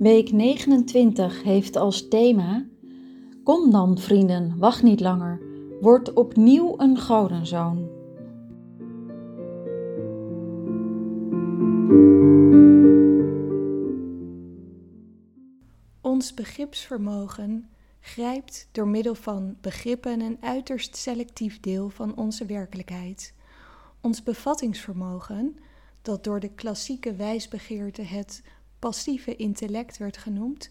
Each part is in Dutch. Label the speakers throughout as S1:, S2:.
S1: Week 29 heeft als thema: Kom dan, vrienden, wacht niet langer. Word opnieuw een godenzoon.
S2: Ons begripsvermogen grijpt door middel van begrippen een uiterst selectief deel van onze werkelijkheid. Ons bevattingsvermogen, dat door de klassieke wijsbegeerte het passieve intellect werd genoemd,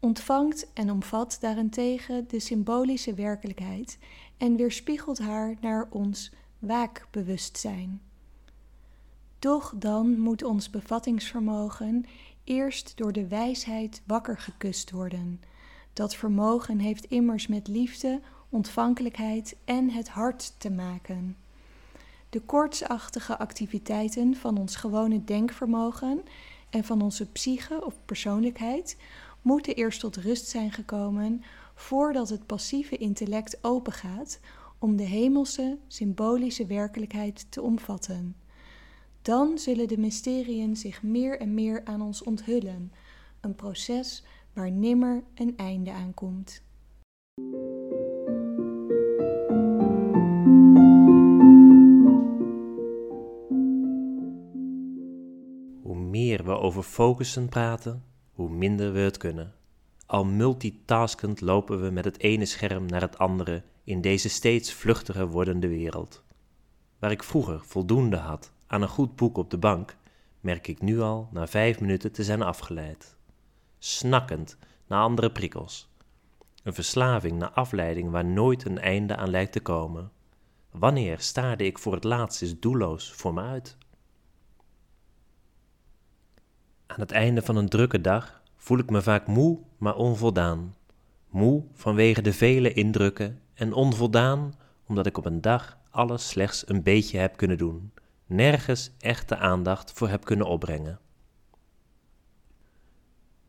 S2: ontvangt en omvat daarentegen de symbolische werkelijkheid en weerspiegelt haar naar ons waakbewustzijn. Doch dan moet ons bevattingsvermogen eerst door de wijsheid wakker gekust worden. Dat vermogen heeft immers met liefde, ontvankelijkheid en het hart te maken. De koortsachtige activiteiten van ons gewone denkvermogen en van onze psyche of persoonlijkheid moeten eerst tot rust zijn gekomen voordat het passieve intellect opengaat om de hemelse, symbolische werkelijkheid te omvatten. Dan zullen de mysteriën zich meer en meer aan ons onthullen, een proces waar nimmer een einde aan komt.
S3: Hoe meer we over focussen praten, hoe minder we het kunnen. Al multitaskend lopen we met het ene scherm naar het andere in deze steeds vluchtiger wordende wereld. Waar ik vroeger voldoende had aan een goed boek op de bank, merk ik nu al na vijf minuten te zijn afgeleid. Snakkend naar andere prikkels. Een verslaving naar afleiding waar nooit een einde aan lijkt te komen. Wanneer staarde ik voor het laatst eens doelloos voor me uit? Aan het einde van een drukke dag voel ik me vaak moe, maar onvoldaan. Moe vanwege de vele indrukken en onvoldaan omdat ik op een dag alles slechts een beetje heb kunnen doen, nergens echte aandacht voor heb kunnen opbrengen.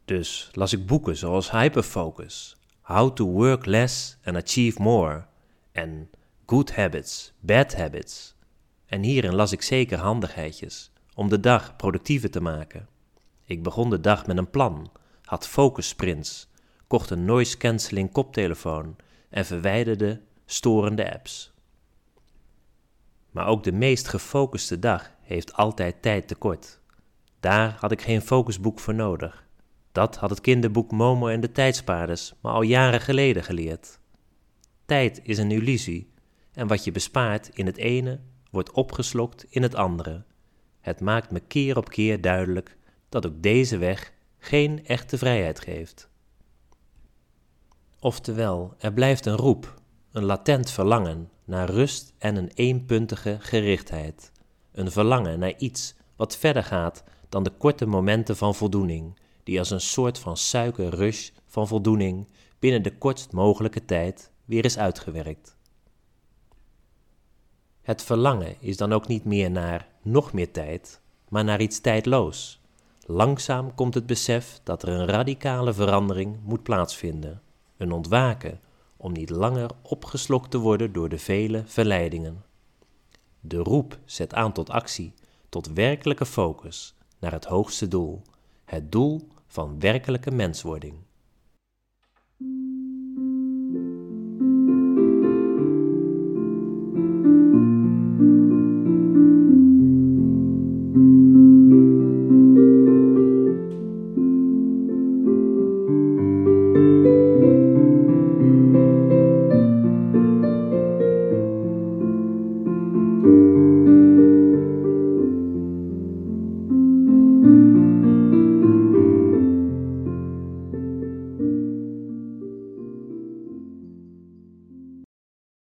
S3: Dus las ik boeken zoals Hyperfocus, How to Work Less and Achieve More en Good Habits, Bad Habits. En hierin las ik zeker handigheidjes om de dag productiever te maken. Ik begon de dag met een plan, had focus sprints, kocht een noise cancelling koptelefoon en verwijderde storende apps. Maar ook de meest gefocuste dag heeft altijd tijd tekort. Daar had ik geen focusboek voor nodig. Dat had het kinderboek Momo en de tijdspaarders maar al jaren geleden geleerd. Tijd is een illusie en wat je bespaart in het ene wordt opgeslokt in het andere. Het maakt me keer op keer duidelijk dat ook deze weg geen echte vrijheid geeft. Oftewel, er blijft een roep, een latent verlangen naar rust en een eenpuntige gerichtheid. Een verlangen naar iets wat verder gaat dan de korte momenten van voldoening, die als een soort van suikerrush van voldoening binnen de kortst mogelijke tijd weer is uitgewerkt. Het verlangen is dan ook niet meer naar nog meer tijd, maar naar iets tijdloos, Langzaam komt het besef dat er een radicale verandering moet plaatsvinden, een ontwaken, om niet langer opgeslokt te worden door de vele verleidingen. De roep zet aan tot actie, tot werkelijke focus naar het hoogste doel, het doel van werkelijke menswording.